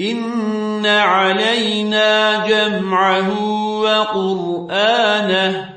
إن علينا جمعه وقرآنه